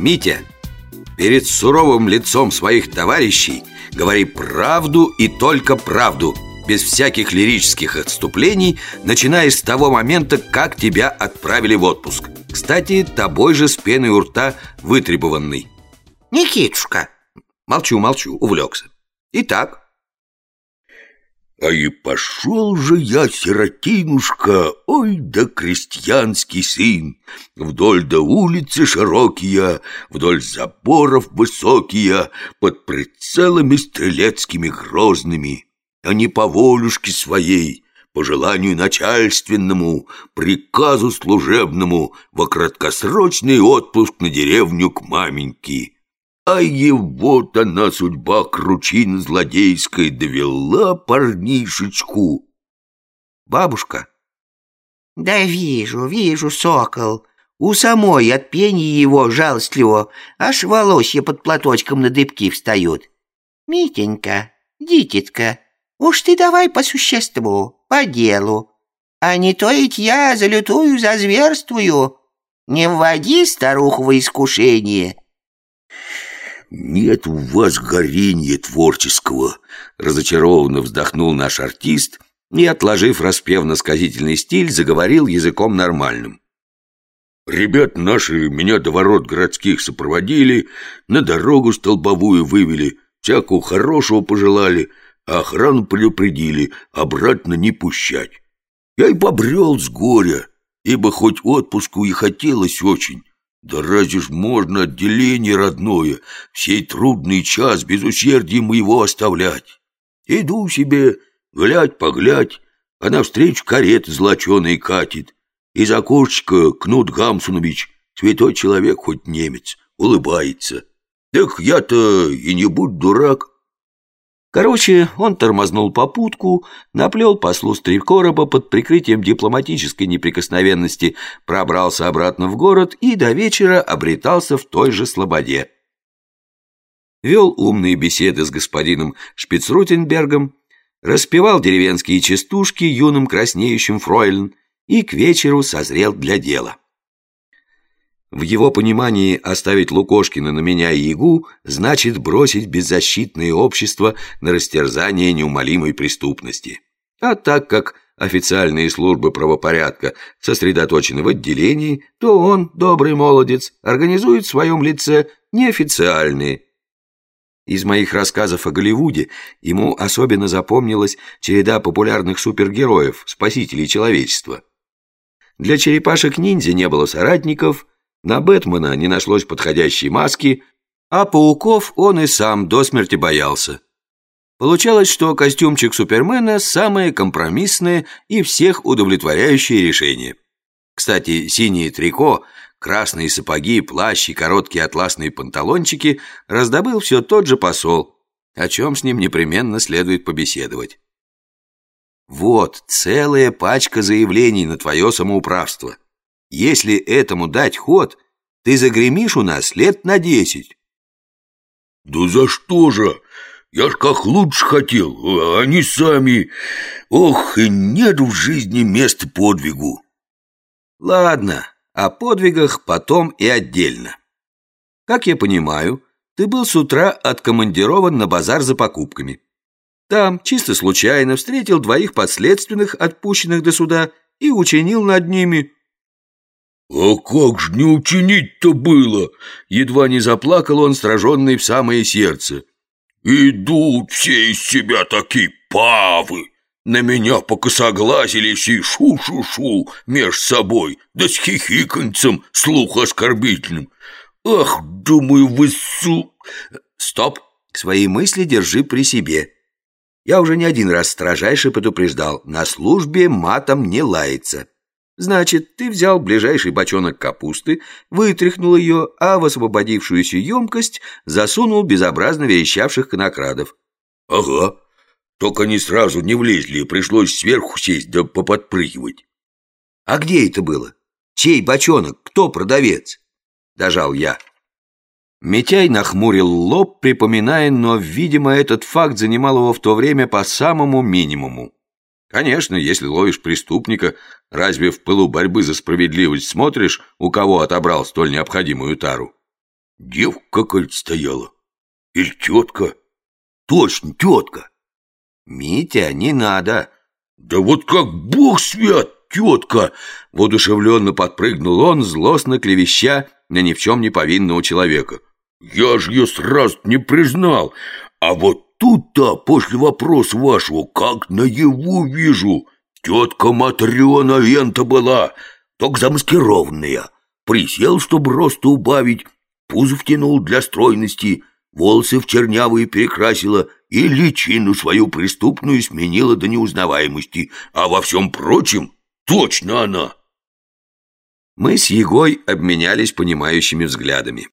Митя, перед суровым лицом своих товарищей говори правду и только правду без всяких лирических отступлений, начиная с того момента, как тебя отправили в отпуск. Кстати, тобой же с пеной у рта вытребованный. Никитушка. Молчу, молчу, увлекся. Итак, а и пошел же я, сиротинушка, ой да крестьянский сын, Вдоль до улицы широкие, вдоль заборов высокие, Под прицелами стрелецкими грозными, А не по волюшке своей, по желанию начальственному, приказу служебному Во краткосрочный отпуск на деревню к маменьке. А его-то на судьба кручин злодейской довела парнишечку. Бабушка? Да вижу, вижу, сокол. У самой от пения его жалостливо аж волосья под платочком на дыбки встают. Митенька, дитятка, уж ты давай по существу, по делу. А не то ведь я залютую зазверствую. Не вводи старуху во искушение. «Нет у вас горения творческого!» Разочарованно вздохнул наш артист и, отложив распевно-сказительный стиль, заговорил языком нормальным. «Ребят наши меня до ворот городских сопроводили, на дорогу столбовую вывели, всякого хорошего пожелали, а охрану предупредили обратно не пущать. Я и побрел с горя, ибо хоть отпуску и хотелось очень, да разве ж можно отделение родное в сей трудный час без усердия моего оставлять? Иду себе, глядь-поглядь, а навстречу карета злоченая катит. Из окошечка Кнут Гамсунович, святой человек хоть немец, улыбается. Так я-то и не будь дурак, Короче, он тормознул попутку, наплел послу Стрекороба под прикрытием дипломатической неприкосновенности, пробрался обратно в город и до вечера обретался в той же слободе. Вел умные беседы с господином Шпицрутенбергом, распевал деревенские частушки юным краснеющим фройлен и к вечеру созрел для дела. В его понимании оставить Лукошкина на меня и Ягу значит бросить беззащитное общество на растерзание неумолимой преступности. А так как официальные службы правопорядка сосредоточены в отделении, то он, добрый молодец, организует в своем лице неофициальные. Из моих рассказов о Голливуде ему особенно запомнилась череда популярных супергероев, спасителей человечества. Для черепашек-ниндзя не было соратников – на Бэтмена не нашлось подходящей маски, а пауков он и сам до смерти боялся. Получалось, что костюмчик Супермена – самое компромиссное и всех удовлетворяющее решение. Кстати, синие трико, красные сапоги, плащ и короткие атласные панталончики раздобыл все тот же посол, о чем с ним непременно следует побеседовать. Вот целая пачка заявлений на твое самоуправство. Если этому дать ход, ты загремишь у нас лет на десять. Да за что же? Я ж как лучше хотел, а они сами. Ох, и нет в жизни места подвигу. Ладно, о подвигах потом и отдельно. Как я понимаю, ты был с утра откомандирован на базар за покупками. Там, чисто случайно, встретил двоих подследственных, отпущенных до суда, и учинил над ними «А как ж не учинить-то было?» Едва не заплакал он, сраженный в самое сердце. «Идут все из себя такие павы! На меня покосоглазились и шу-шу-шу меж собой, да с хихиканцем слух оскорбительным. Ах, думаю, вы су...» «Стоп! Свои мысли держи при себе!» Я уже не один раз строжайше предупреждал, на службе матом не лается. Значит, ты взял ближайший бочонок капусты, вытряхнул ее, а в освободившуюся емкость засунул безобразно верещавших конокрадов. Ага, только они сразу не влезли, пришлось сверху сесть да поподпрыгивать. А где это было? Чей бочонок? Кто продавец? Дожал я. Митяй нахмурил лоб, припоминая, но, видимо, этот факт занимал его в то время по самому минимуму. Конечно, если ловишь преступника, разве в пылу борьбы за справедливость смотришь, у кого отобрал столь необходимую тару? Девка какая-то стояла. Или тетка. Точно, тетка. Митя, не надо. Да вот как бог свят, тетка! Воодушевленно подпрыгнул он, злостно клевеща на ни в чем не повинного человека. Я ж ее сразу не признал. А вот тут-то, после вопроса вашего, как наяву вижу, тетка Матрена Вента была, только замаскированная. Присел, чтобы роста убавить, пузо втянул для стройности, волосы в чернявые перекрасила и личину свою преступную сменила до неузнаваемости, а во всем прочем точно она. Мы с Егой обменялись понимающими взглядами.